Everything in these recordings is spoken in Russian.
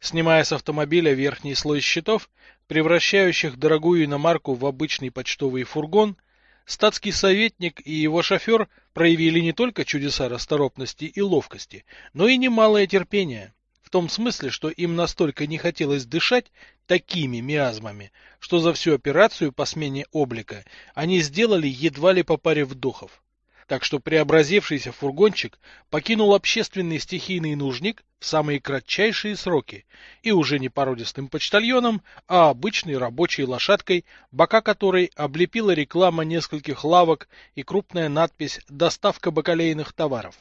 снимая с автомобиля верхний слой щитов, превращающих дорогую иномарку в обычный почтовый фургон, статский советник и его шофер проявили не только чудеса расторопности и ловкости, но и немалое терпение. В том смысле, что им настолько не хотелось дышать такими миазмами, что за всю операцию по смене облика они сделали едва ли по паре вдохов так что преобразившийся фургончик покинул общественный стихийный нужник в самые кратчайшие сроки и уже не породистым почтальоном, а обычной рабочей лошадкой, бока которой облепила реклама нескольких лавок и крупная надпись «Доставка бакалейных товаров».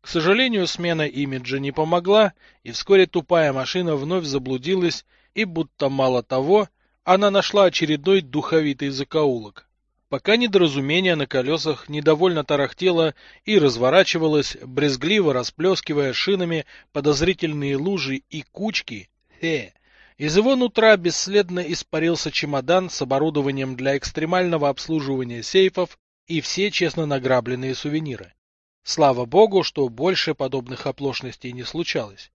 К сожалению, смена имиджа не помогла, и вскоре тупая машина вновь заблудилась, и будто мало того, она нашла очередной духовитый закоулок пока недоразумение на колесах недовольно тарахтело и разворачивалось, брезгливо расплескивая шинами подозрительные лужи и кучки. Хе! Из его нутра бесследно испарился чемодан с оборудованием для экстремального обслуживания сейфов и все честно награбленные сувениры. Слава богу, что больше подобных оплошностей не случалось.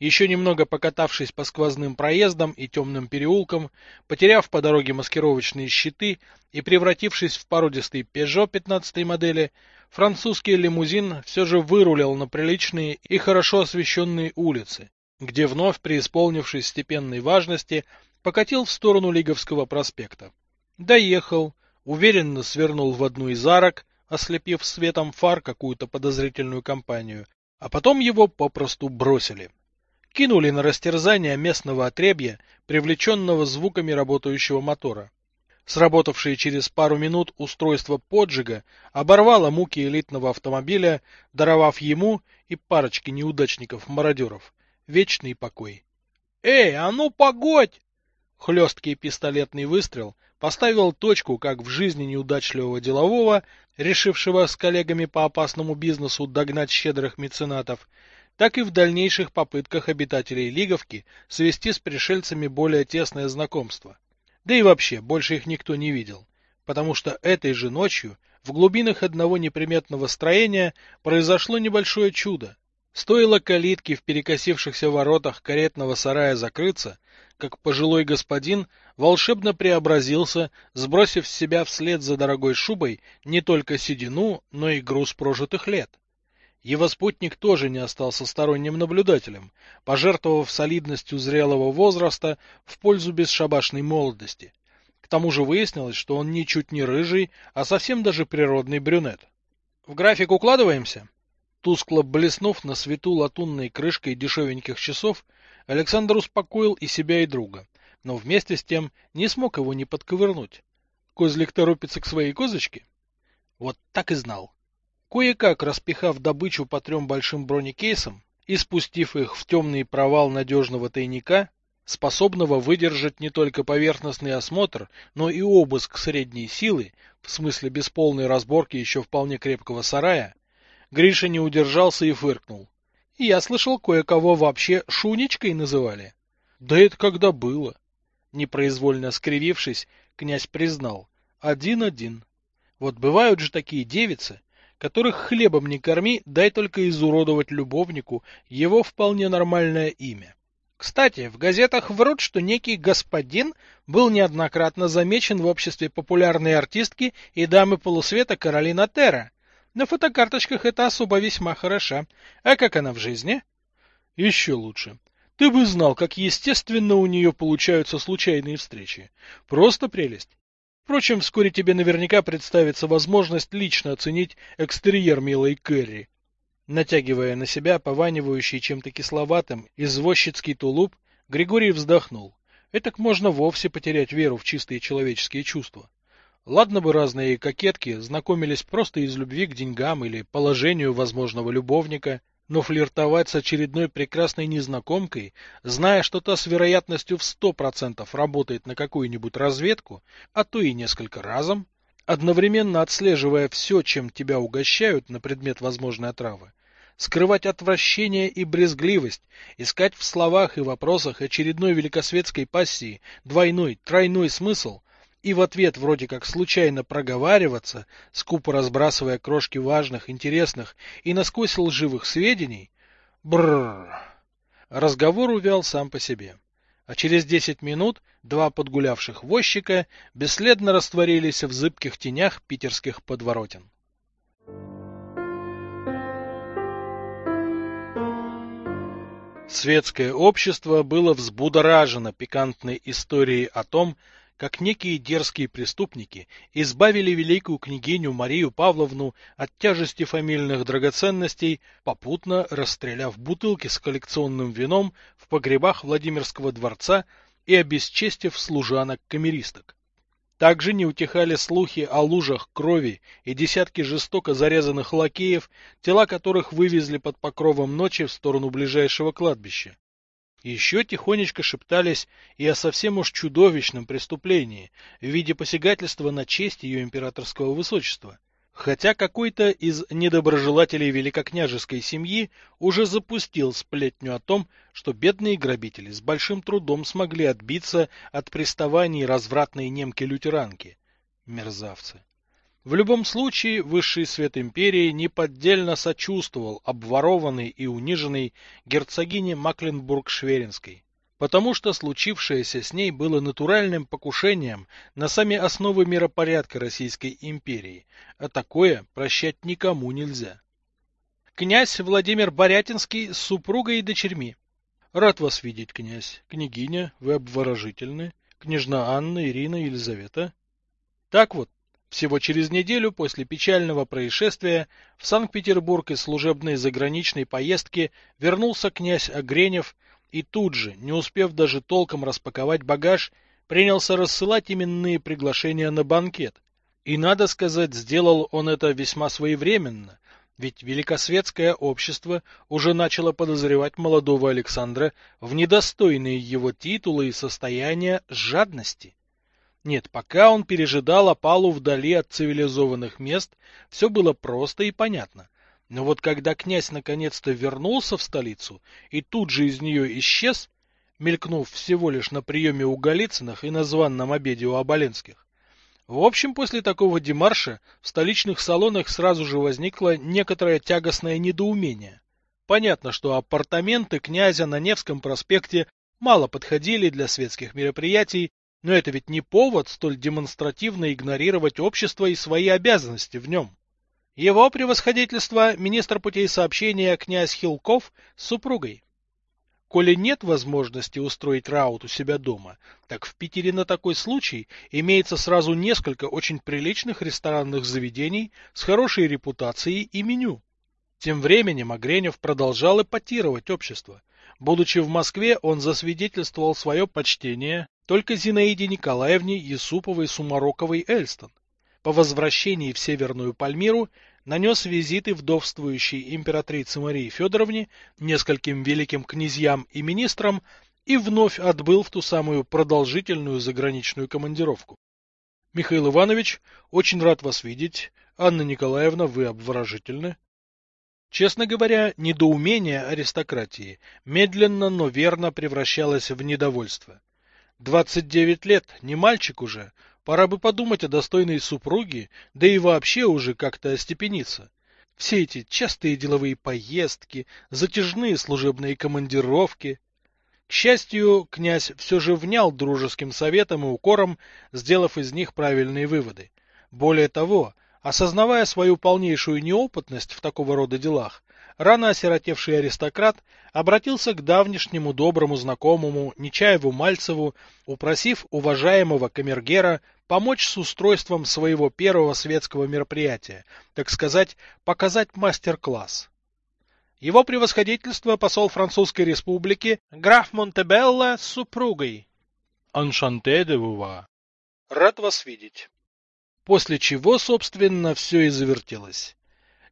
Еще немного покатавшись по сквозным проездам и темным переулкам, потеряв по дороге маскировочные щиты и превратившись в породистый Peugeot 15 модели, французский лимузин все же вырулил на приличные и хорошо освещенные улицы, где вновь преисполнившись степенной важности, покатил в сторону Лиговского проспекта. Доехал, уверенно свернул в одну из арок, ослепив светом фар какую-то подозрительную компанию, а потом его попросту бросили кинули на растерзание местного отребья, привлеченного звуками работающего мотора. Сработавшее через пару минут устройство поджига оборвало муки элитного автомобиля, даровав ему и парочке неудачников-мародеров вечный покой. «Эй, а ну погодь!» Хлесткий пистолетный выстрел поставил точку как в жизни неудачливого делового, решившего с коллегами по опасному бизнесу догнать щедрых меценатов, так и в дальнейших попытках обитателей Лиговки свести с пришельцами более тесное знакомство. Да и вообще, больше их никто не видел, потому что этой же ночью в глубинах одного неприметного строения произошло небольшое чудо. Стоило калитке в перекосившихся воротах каретного сарая закрыться, как пожилой господин волшебно преобразился, сбросив с себя вслед за дорогой шубой не только седину, но и груз прожитых лет. Его спутник тоже не остался сторонним наблюдателем, пожертвовав солидностью зрелого возраста в пользу бесшабашной молодости. К тому же выяснилось, что он ничуть не рыжий, а совсем даже природный брюнет. В график укладываемся? Тускло блеснув на свету латунной крышкой дешевеньких часов, Александр успокоил и себя, и друга, но вместе с тем не смог его не подковырнуть. Козлик торопится к своей козочке? Вот так и знал. Кое-как распихав добычу по трем большим бронекейсам и спустив их в темный провал надежного тайника, способного выдержать не только поверхностный осмотр, но и обыск средней силы, в смысле без полной разборки еще вполне крепкого сарая, Гриша не удержался и фыркнул. Я слышал, кое-кого вообще шунечкой называли. Да это когда было? Непроизвольно скривившись, князь признал. Один-один. Вот бывают же такие девицы, которых хлебом не корми, дай только изуродовать любовнику его вполне нормальное имя. Кстати, в газетах врут, что некий господин был неоднократно замечен в обществе популярной артистки и дамы полусвета Каролина Терра. На фотокарточках эта особа весьма хороша. А как она в жизни? Еще лучше. Ты бы знал, как естественно у нее получаются случайные встречи. Просто прелесть. Впрочем, вскоре тебе наверняка представится возможность лично оценить экстерьер милой Кэрри. Натягивая на себя пованивающий чем-то кисловатым извозчицкий тулуп, Григорий вздохнул. Этак можно вовсе потерять веру в чистые человеческие чувства. Ладно бы разные кокетки знакомились просто из любви к деньгам или положению возможного любовника, но флиртовать с очередной прекрасной незнакомкой, зная, что та с вероятностью в сто процентов работает на какую-нибудь разведку, а то и несколько разом, одновременно отслеживая все, чем тебя угощают на предмет возможной отравы, скрывать отвращение и брезгливость, искать в словах и вопросах очередной великосветской пассии двойной, тройной смысл, и в ответ вроде как случайно проговариваться, скупо разбрасывая крошки важных, интересных и насквозь лживых сведений, бррр. разговор увял сам по себе. А через десять минут два подгулявших возчика бесследно растворились в зыбких тенях питерских подворотен. Светское общество было взбудоражено пикантной историей о том, как некие дерзкие преступники избавили великую княгиню Марию Павловну от тяжести фамильных драгоценностей, попутно расстреляв бутылки с коллекционным вином в погребах Владимирского дворца и обесчестив служанок-камеристок. Также не утихали слухи о лужах крови и десятки жестоко зарезанных лакеев, тела которых вывезли под покровом ночи в сторону ближайшего кладбища. Еще тихонечко шептались и о совсем уж чудовищном преступлении в виде посягательства на честь ее императорского высочества. Хотя какой-то из недоброжелателей великокняжеской семьи уже запустил сплетню о том, что бедные грабители с большим трудом смогли отбиться от приставаний развратной немки-лютеранки. Мерзавцы. В любом случае, высший свет империи неподдельно сочувствовал обворованной и униженной герцогине Макленбург-Шверинской, потому что случившееся с ней было натуральным покушением на сами основы миропорядка Российской империи, а такое прощать никому нельзя. Князь Владимир Борятинский с супругой и дочерьми. Рад вас видеть, князь. Княгиня, вы обворожительны. Княжна Анна, Ирина, Елизавета. Так вот, всего через неделю после печального происшествия в Санкт-Петербург из служебной заграничной поездки вернулся князь Огренев и тут же, не успев даже толком распаковать багаж, принялся рассылать именные приглашения на банкет. И, надо сказать, сделал он это весьма своевременно, ведь великосветское общество уже начало подозревать молодого Александра в недостойные его титулы и состояния жадности. Нет, пока он пережидал опалу вдали от цивилизованных мест, все было просто и понятно. Но вот когда князь наконец-то вернулся в столицу и тут же из нее исчез, мелькнув всего лишь на приеме у Голицыных и на званном обеде у Оболенских, в общем, после такого демарша в столичных салонах сразу же возникло некоторое тягостное недоумение. Понятно, что апартаменты князя на Невском проспекте мало подходили для светских мероприятий но это ведь не повод столь демонстративно игнорировать общество и свои обязанности в нем. Его превосходительство министр путей сообщения князь Хилков с супругой. Коли нет возможности устроить раут у себя дома, так в Питере на такой случай имеется сразу несколько очень приличных ресторанных заведений с хорошей репутацией и меню. Тем временем Огренев продолжал эпатировать общество. Будучи в Москве, он засвидетельствовал свое почтение только Зинаиде Николаевне Юсуповой-Сумароковой Эльстон. По возвращении в Северную Пальмиру нанес визиты вдовствующей императрице Марии Федоровне, нескольким великим князьям и министрам и вновь отбыл в ту самую продолжительную заграничную командировку. Михаил Иванович, очень рад вас видеть. Анна Николаевна, вы обворожительны. Честно говоря, недоумение аристократии медленно, но верно превращалось в недовольство. Двадцать девять лет, не мальчик уже. Пора бы подумать о достойной супруге, да и вообще уже как-то остепениться. Все эти частые деловые поездки, затяжные служебные командировки. К счастью, князь все же внял дружеским советом и укором, сделав из них правильные выводы. Более того, осознавая свою полнейшую неопытность в такого рода делах, рано осиротевший аристократ обратился к давнишнему доброму знакомому Нечаеву Мальцеву, упросив уважаемого камергера помочь с устройством своего первого светского мероприятия, так сказать, показать мастер-класс. Его превосходительство посол Французской республики граф Монтебелло с супругой. Аншанте де вува. Рад вас видеть. После чего, собственно, все и завертелось.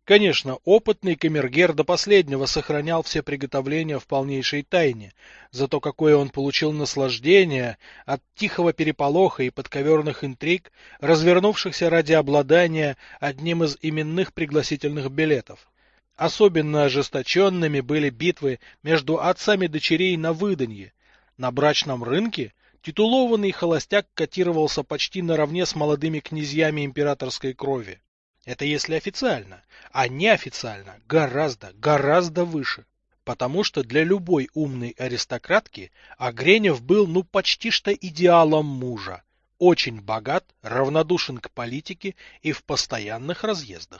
Конечно, опытный камергер до последнего сохранял все приготовления в полнейшей тайне, зато какое он получил наслаждение от тихого переполоха и подковерных интриг, развернувшихся ради обладания одним из именных пригласительных билетов. Особенно ожесточенными были битвы между отцами дочерей на выданье. На брачном рынке титулованный холостяк котировался почти наравне с молодыми князьями императорской крови. Это если официально, а неофициально гораздо, гораздо выше. потому что для любой умной аристократки Огренев был ну почти что идеалом мужа. Очень богат, равнодушен к политике и в постоянных разъездах.